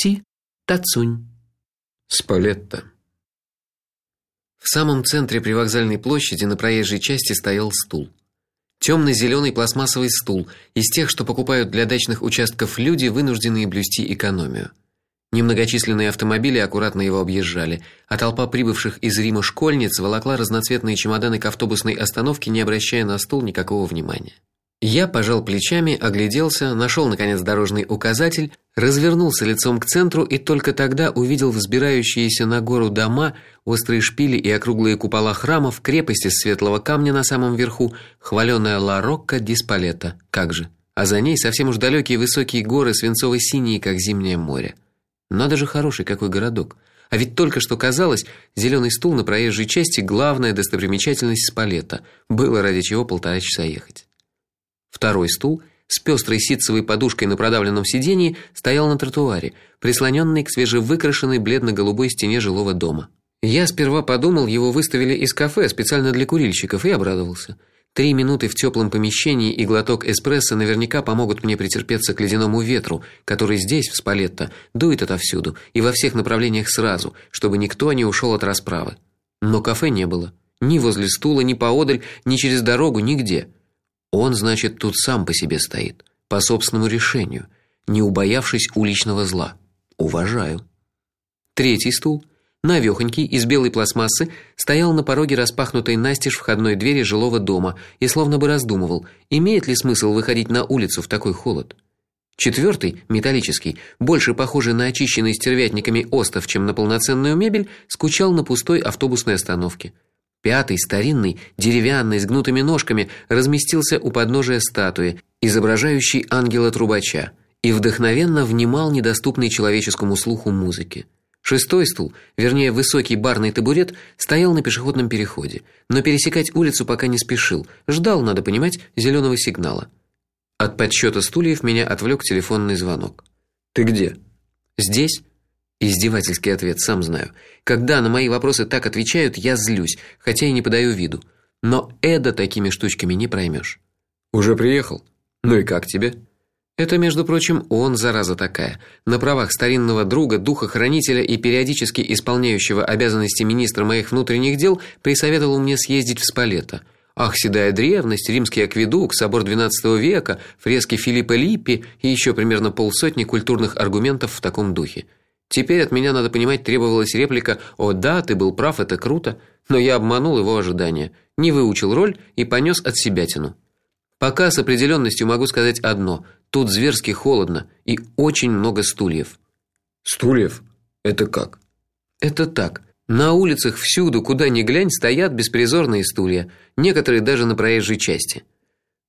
Си Тацунь. Спалетта. В самом центре привокзальной площади на проезжей части стоял стул. темно зеленый пластмассовый стул, из тех, что покупают для дачных участков люди, вынужденные блюсти экономию. Немногочисленные автомобили аккуратно его объезжали, а толпа прибывших из Рима школьниц волокла разноцветные чемоданы к автобусной остановке, не обращая на стул никакого внимания. Я пожал плечами, огляделся, нашел наконец дорожный указатель, развернулся лицом к центру и только тогда увидел взбирающиеся на гору дома, острые шпили и округлые купола храмов, крепость из светлого камня на самом верху, хваленая Ла Рокка ди Спалетто. Как же? А за ней совсем уж далекие высокие горы свинцово-синие, как зимнее море. Надо же хороший какой городок. А ведь только что казалось, зеленый стул на проезжей части главная достопримечательность Спалетто. Было ради чего полтора часа ехать. Второй стул с пестрой ситцевой подушкой на продавленном сиденье стоял на тротуаре, прислоненный к свежевыкрашенной бледно-голубой стене жилого дома. Я сперва подумал, его выставили из кафе специально для курильщиков, и обрадовался. Три минуты в теплом помещении и глоток эспрессо наверняка помогут мне претерпеться к ледяному ветру, который здесь в Спалетто дует отовсюду и во всех направлениях сразу, чтобы никто не ушел от расправы. Но кафе не было. Ни возле стула, ни поодаль, ни через дорогу, нигде. Он, значит, тут сам по себе стоит, по собственному решению, не убоявшись уличного зла. Уважаю. Третий стул, навехонький, из белой пластмассы, стоял на пороге распахнутой настежь входной двери жилого дома и словно бы раздумывал, имеет ли смысл выходить на улицу в такой холод. Четвертый, металлический, больше похожий на очищенный стервятниками остов, чем на полноценную мебель, скучал на пустой автобусной остановке. Пятый, старинный, деревянный, с гнутыми ножками, разместился у подножия статуи, изображающей ангела-трубача, и вдохновенно внимал недоступной человеческому слуху музыке. Шестой стул, вернее, высокий барный табурет, стоял на пешеходном переходе, но пересекать улицу пока не спешил, ждал, надо понимать, зеленого сигнала. От подсчета стульев меня отвлек телефонный звонок. Ты где? Здесь. Издевательский ответ, сам знаю. Когда на мои вопросы так отвечают, я злюсь, хотя и не подаю виду. Но Эда такими штучками не проймешь. Уже приехал. Ну и как тебе? Это, между прочим, он зараза такая. На правах старинного друга, духа-хранителя и периодически исполняющего обязанности министра моих внутренних дел, присоветовал мне съездить в Спалетто. Ах, седая древность, римский акведук, собор XII века, фрески Филиппа Липпи и еще примерно полсотни культурных аргументов в таком духе. Теперь от меня, надо понимать, требовалась реплика: "О, да, ты был прав, это круто", но я обманул его ожидания, не выучил роль и понес от себя тяну. Пока с определенностью могу сказать одно: тут зверски холодно и очень много стульев. Стульев? Это как? Это так. На улицах всюду, куда ни глянь, стоят беспризорные стулья, некоторые даже на проезжей части.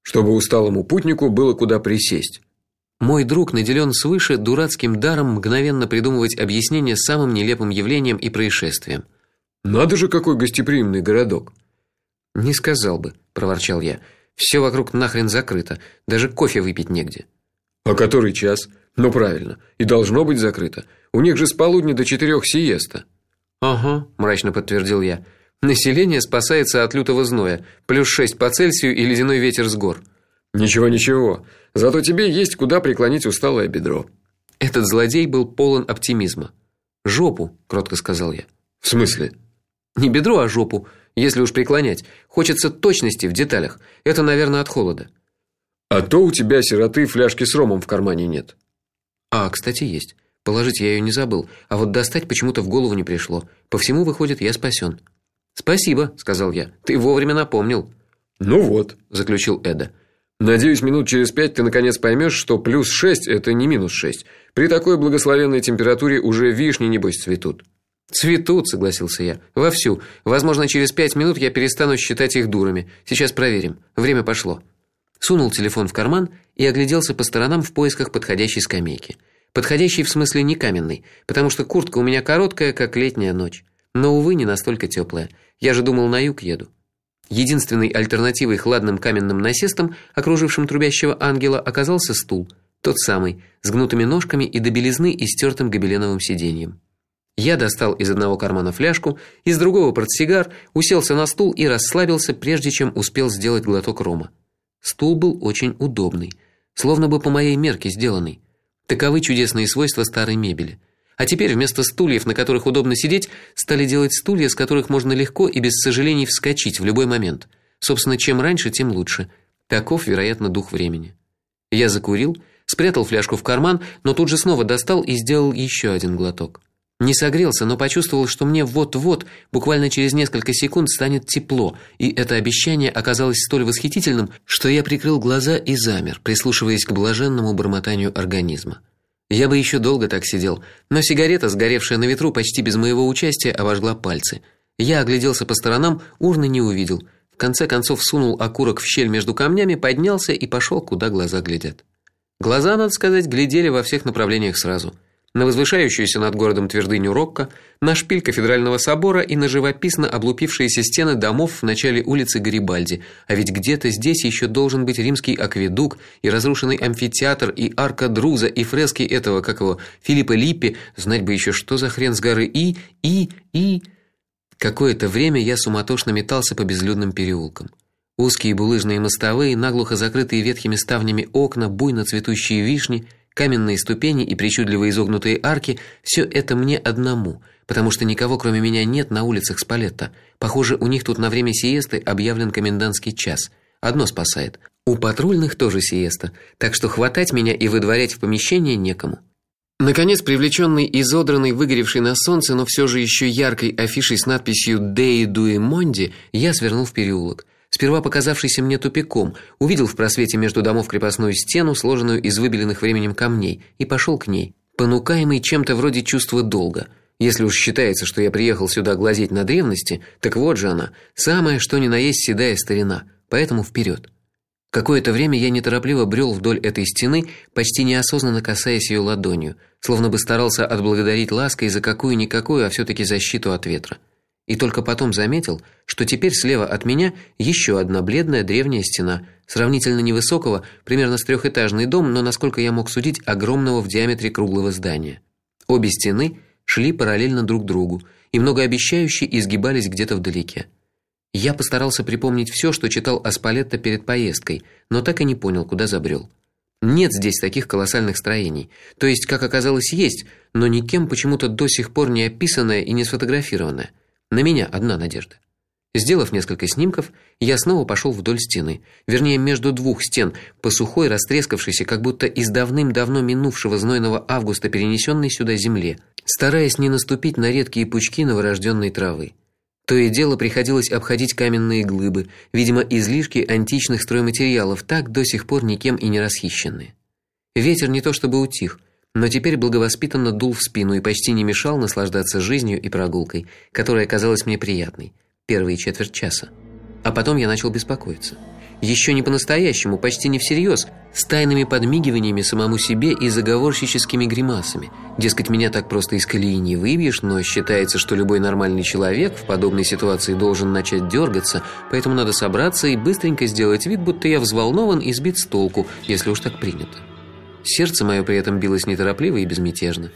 Чтобы усталому путнику было куда присесть. Мой друг наделен свыше дурацким даром мгновенно придумывать объяснения самым нелепым явлениям и происшествиям. Надо же какой гостеприимный городок. Не сказал бы, проворчал я. Все вокруг нахрен закрыто, даже кофе выпить негде. А который час? Ну правильно, и должно быть закрыто. У них же с полудня до четырех сиеста. Ага, мрачно подтвердил я. Население спасается от лютого зноя, плюс шесть по Цельсию и ледяной ветер с гор. Ничего, ничего. Зато тебе есть куда преклонить усталое бедро. Этот злодей был полон оптимизма. Жопу, кротко сказал я. В смысле? Не бедро, а жопу, если уж преклонять. Хочется точности в деталях. Это, наверное, от холода. А то у тебя сироты фляжки с ромом в кармане нет. А, кстати, есть. Положить я ее не забыл, а вот достать почему-то в голову не пришло. По всему выходит, я спасен. Спасибо, сказал я. Ты вовремя напомнил. Ну вот, заключил Эда. Надеюсь, минут через пять ты наконец поймешь, что плюс шесть – это не минус шесть. При такой благословенной температуре уже вишни небось цветут. Цветут, согласился я. Вовсю. Возможно, через пять минут я перестану считать их дурами. Сейчас проверим. Время пошло. Сунул телефон в карман и огляделся по сторонам в поисках подходящей скамейки. Подходящей в смысле не каменной, потому что куртка у меня короткая, как летняя ночь, но увы, не настолько теплая. Я же думал, на юг еду. Единственной альтернативой хладным каменным насестам, окружившим трубящего ангела, оказался стул, тот самый, с гнутыми ножками и до белизны истертым гобеленовым сиденьем. Я достал из одного кармана фляжку, из другого портсигар, уселся на стул и расслабился, прежде чем успел сделать глоток рома. Стул был очень удобный, словно бы по моей мерке сделанный. Таковы чудесные свойства старой мебели. А теперь вместо стульев, на которых удобно сидеть, стали делать стулья, с которых можно легко и без сожалений вскочить в любой момент. Собственно, чем раньше, тем лучше. Таков, вероятно, дух времени. Я закурил, спрятал фляжку в карман, но тут же снова достал и сделал еще один глоток. Не согрелся, но почувствовал, что мне вот-вот, буквально через несколько секунд станет тепло, и это обещание оказалось столь восхитительным, что я прикрыл глаза и замер, прислушиваясь к блаженному бормотанию организма. Я бы еще долго так сидел, но сигарета, сгоревшая на ветру почти без моего участия, обожгла пальцы. Я огляделся по сторонам, урны не увидел. В конце концов сунул окурок в щель между камнями, поднялся и пошел, куда глаза глядят. Глаза, надо сказать, глядели во всех направлениях сразу на возвышающуюся над городом твердыню Рокко, на шпиль кафедрального собора и на живописно облупившиеся стены домов в начале улицы Гарибальди. А ведь где-то здесь еще должен быть римский акведук и разрушенный амфитеатр и арка Друза и фрески этого, как его, Филиппа Липпи, знать бы еще что за хрен с горы и и и Какое-то время я суматошно метался по безлюдным переулкам. Узкие булыжные мостовые, наглухо закрытые ветхими ставнями окна, буйно цветущие вишни – каменные ступени и причудливо изогнутые арки все это мне одному, потому что никого кроме меня нет на улицах Спалетта. Похоже, у них тут на время сиесты объявлен комендантский час. Одно спасает. У патрульных тоже сиеста, так что хватать меня и выдворять в помещение некому. Наконец, привлеченный изодранный, выгоревший на солнце, но все же еще яркой афишей с надписью Dei Due Mondi, я свернул в переулок сперва показавшийся мне тупиком, увидел в просвете между домов крепостную стену, сложенную из выбеленных временем камней, и пошел к ней, понукаемый чем-то вроде чувства долга. Если уж считается, что я приехал сюда глазеть на древности, так вот же она, самая что ни на есть седая старина. Поэтому вперед. Какое-то время я неторопливо брел вдоль этой стены, почти неосознанно касаясь ее ладонью, словно бы старался отблагодарить лаской за какую-никакую, а все таки защиту от ветра и только потом заметил, что теперь слева от меня еще одна бледная древняя стена, сравнительно невысокого, примерно с трехэтажный дом, но насколько я мог судить, огромного в диаметре круглого здания. Обе стены шли параллельно друг другу и многообещающе изгибались где-то вдалеке. Я постарался припомнить все, что читал о Спалетто перед поездкой, но так и не понял, куда забрел. Нет здесь таких колоссальных строений. То есть, как оказалось, есть, но никем почему-то до сих пор не описанное и не сфотографированное. На меня одна надежда. Сделав несколько снимков, я снова пошел вдоль стены, вернее, между двух стен, по сухой, растрескавшейся, как будто из давным-давно минувшего знойного августа перенесенной сюда земле, стараясь не наступить на редкие пучки новорожденной травы. То и дело приходилось обходить каменные глыбы, видимо, излишки античных стройматериалов, так до сих пор никем и не расхищенные. Ветер не то чтобы утих, но теперь благовоспитанно дул в спину и почти не мешал наслаждаться жизнью и прогулкой, которая казалась мне приятной первые четверть часа. А потом я начал беспокоиться. Еще не по-настоящему, почти не всерьез, с тайными подмигиваниями самому себе и заговорщическими гримасами. Дескать, меня так просто из колеи не выбьешь, но считается, что любой нормальный человек в подобной ситуации должен начать дергаться, поэтому надо собраться и быстренько сделать вид, будто я взволнован и сбит с толку, если уж так принято. Сердце мое при этом билось неторопливо и безмятежно.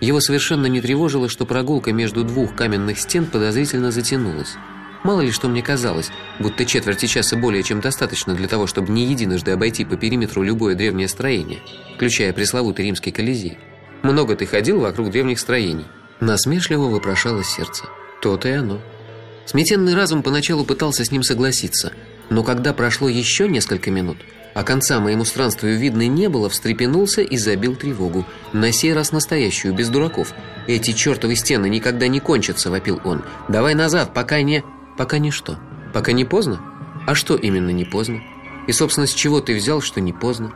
Его совершенно не тревожило, что прогулка между двух каменных стен подозрительно затянулась. Мало ли что мне казалось, будто четверти часа более чем достаточно для того, чтобы не единожды обойти по периметру любое древнее строение, включая пресловутый римский Колизей. Много ты ходил вокруг древних строений. Насмешливо вопрошало сердце. То-то и оно. Сметенный разум поначалу пытался с ним согласиться, но когда прошло еще несколько минут, а конца моему странствию видно не было, встрепенулся и забил тревогу. На сей раз настоящую, без дураков. Эти чертовы стены никогда не кончатся, вопил он. Давай назад, пока не пока не что. Пока не поздно? А что именно не поздно? И собственно, с чего ты взял, что не поздно?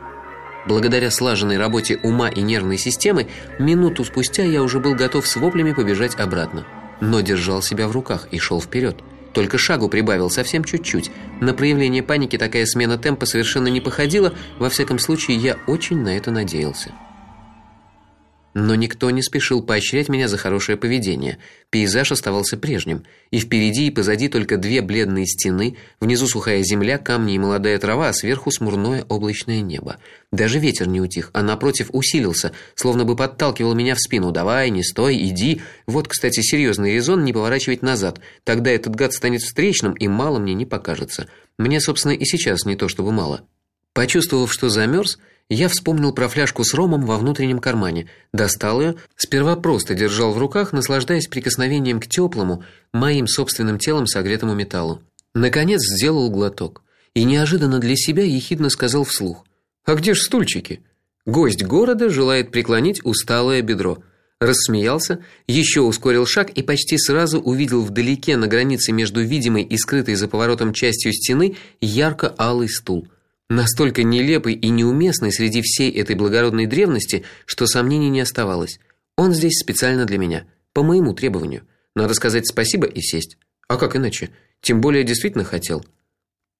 Благодаря слаженной работе ума и нервной системы, минуту спустя я уже был готов с воплями побежать обратно, но держал себя в руках и шел вперед. Только шагу прибавил совсем чуть-чуть. На проявление паники такая смена темпа совершенно не походила, во всяком случае, я очень на это надеялся. Но никто не спешил поощрять меня за хорошее поведение. Пейзаж оставался прежним, и впереди и позади только две бледные стены, внизу сухая земля, камни и молодая трава, а сверху смурное облачное небо. Даже ветер не утих, а напротив усилился, словно бы подталкивал меня в спину: "Давай, не стой, иди". Вот, кстати, серьезный резон не поворачивать назад. Тогда этот гад станет встречным, и мало мне не покажется. Мне, собственно, и сейчас не то чтобы мало. Почувствовав, что замерз, Я вспомнил про фляжку с ромом во внутреннем кармане, достал ее, сперва просто держал в руках, наслаждаясь прикосновением к теплому, моим собственным телом согретому металлу. Наконец сделал глоток и неожиданно для себя ехидно сказал вслух: "А где ж стульчики? Гость города желает преклонить усталое бедро" рассмеялся, еще ускорил шаг и почти сразу увидел вдалеке на границе между видимой и скрытой за поворотом частью стены ярко-алый стул, настолько нелепый и неуместный среди всей этой благородной древности, что сомнений не оставалось. Он здесь специально для меня, по моему требованию. Надо сказать спасибо и сесть. А как иначе? Тем более действительно хотел.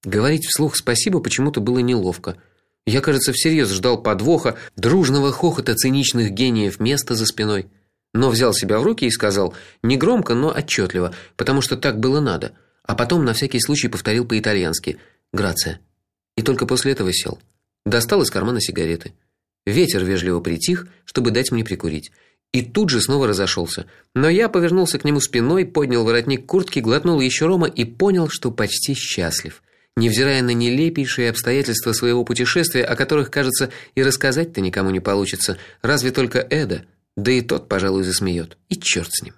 Говорить вслух спасибо почему-то было неловко. Я, кажется, всерьез ждал подвоха, дружного хохота циничных гениев места за спиной, но взял себя в руки и сказал, не громко, но отчетливо, потому что так было надо, а потом на всякий случай повторил по-итальянски: "Грация". И только после этого сел. Достал из кармана сигареты. Ветер вежливо притих, чтобы дать мне прикурить, и тут же снова разошелся. Но я повернулся к нему спиной, поднял воротник куртки, глотнул еще рома и понял, что почти счастлив невзирая на нелепейшие обстоятельства своего путешествия, о которых, кажется, и рассказать-то никому не получится, разве только Эда, да и тот, пожалуй, засмеет. И черт с ним.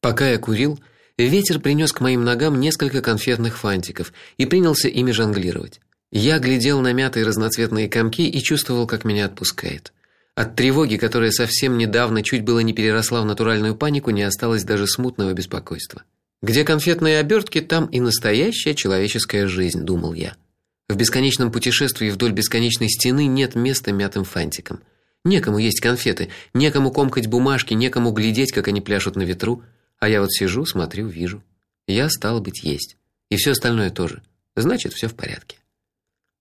Пока я курил, ветер принес к моим ногам несколько конфетных фантиков и принялся ими жонглировать. Я глядел на мятые разноцветные комки и чувствовал, как меня отпускает. От тревоги, которая совсем недавно чуть было не переросла в натуральную панику, не осталось даже смутного беспокойства. Где конфетные обертки, там и настоящая человеческая жизнь, думал я. В бесконечном путешествии вдоль бесконечной стены нет места мятым фантикам. Некому есть конфеты, некому комкать бумажки, некому глядеть, как они пляшут на ветру, а я вот сижу, смотрю, вижу. Я стал быть есть. И все остальное тоже. Значит, все в порядке.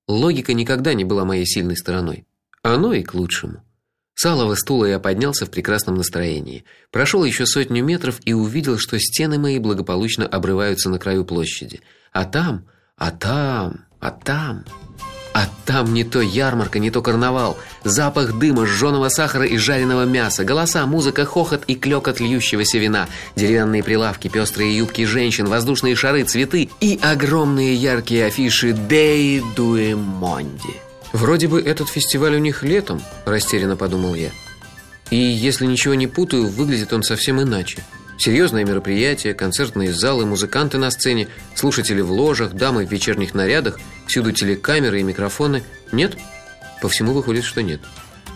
Логика никогда не была моей сильной стороной. Оно и к лучшему. С алого стула я поднялся в прекрасном настроении. Прошел еще сотню метров и увидел, что стены мои благополучно обрываются на краю площади. А там, а там, а там, а там не то ярмарка, не то карнавал, запах дыма, жженого сахара и жареного мяса, голоса, музыка, хохот и клёкот льющегося вина, деревянные прилавки, пестрые юбки женщин, воздушные шары, цветы и огромные яркие афиши «Dei due mondi». Вроде бы этот фестиваль у них летом, растерянно подумал я. И если ничего не путаю, выглядит он совсем иначе. Серьезное мероприятие, концертные залы, музыканты на сцене, слушатели в ложах, дамы в вечерних нарядах, всюду телекамеры и микрофоны. Нет? По всему выходит, что нет.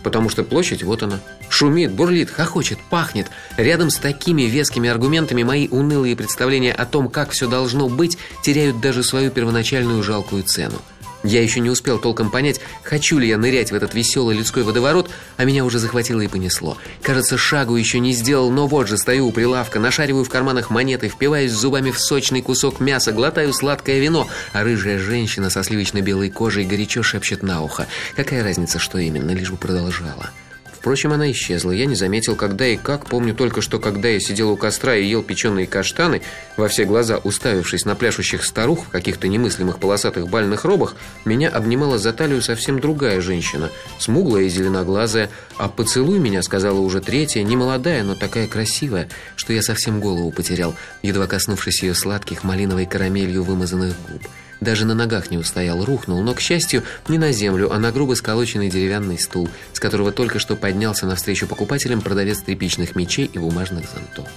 Потому что площадь вот она. Шумит, бурлит, хохочет, пахнет. Рядом с такими вескими аргументами мои унылые представления о том, как все должно быть, теряют даже свою первоначальную жалкую цену. Я еще не успел толком понять, хочу ли я нырять в этот веселый людской водоворот, а меня уже захватило и понесло. Кажется, шагу еще не сделал, но вот же стою у прилавка, нашариваю в карманах монеты, впиваюсь зубами в сочный кусок мяса, глотаю сладкое вино, а рыжая женщина со сливочно-белой кожей горячо шепчет на ухо. Какая разница, что именно, лишь бы продолжала. Впрочем, она исчезла. Я не заметил, когда и как. Помню только, что когда я сидел у костра и ел печеные каштаны, во все глаза уставившись на пляшущих старух в каких-то немыслимых полосатых бальных робах, меня обнимала за талию совсем другая женщина, смуглая и зеленоглазая, а поцелуй меня сказала уже третья, не молодая, но такая красивая, что я совсем голову потерял, едва коснувшись ее сладких малиновой карамелью вымазанных губ. Даже на ногах не устоял, рухнул, но, к счастью, не на землю, а на грубо сколоченный деревянный стул, с которого только что поднялся навстречу покупателям продавец тряпичных мечей и бумажных зонтов.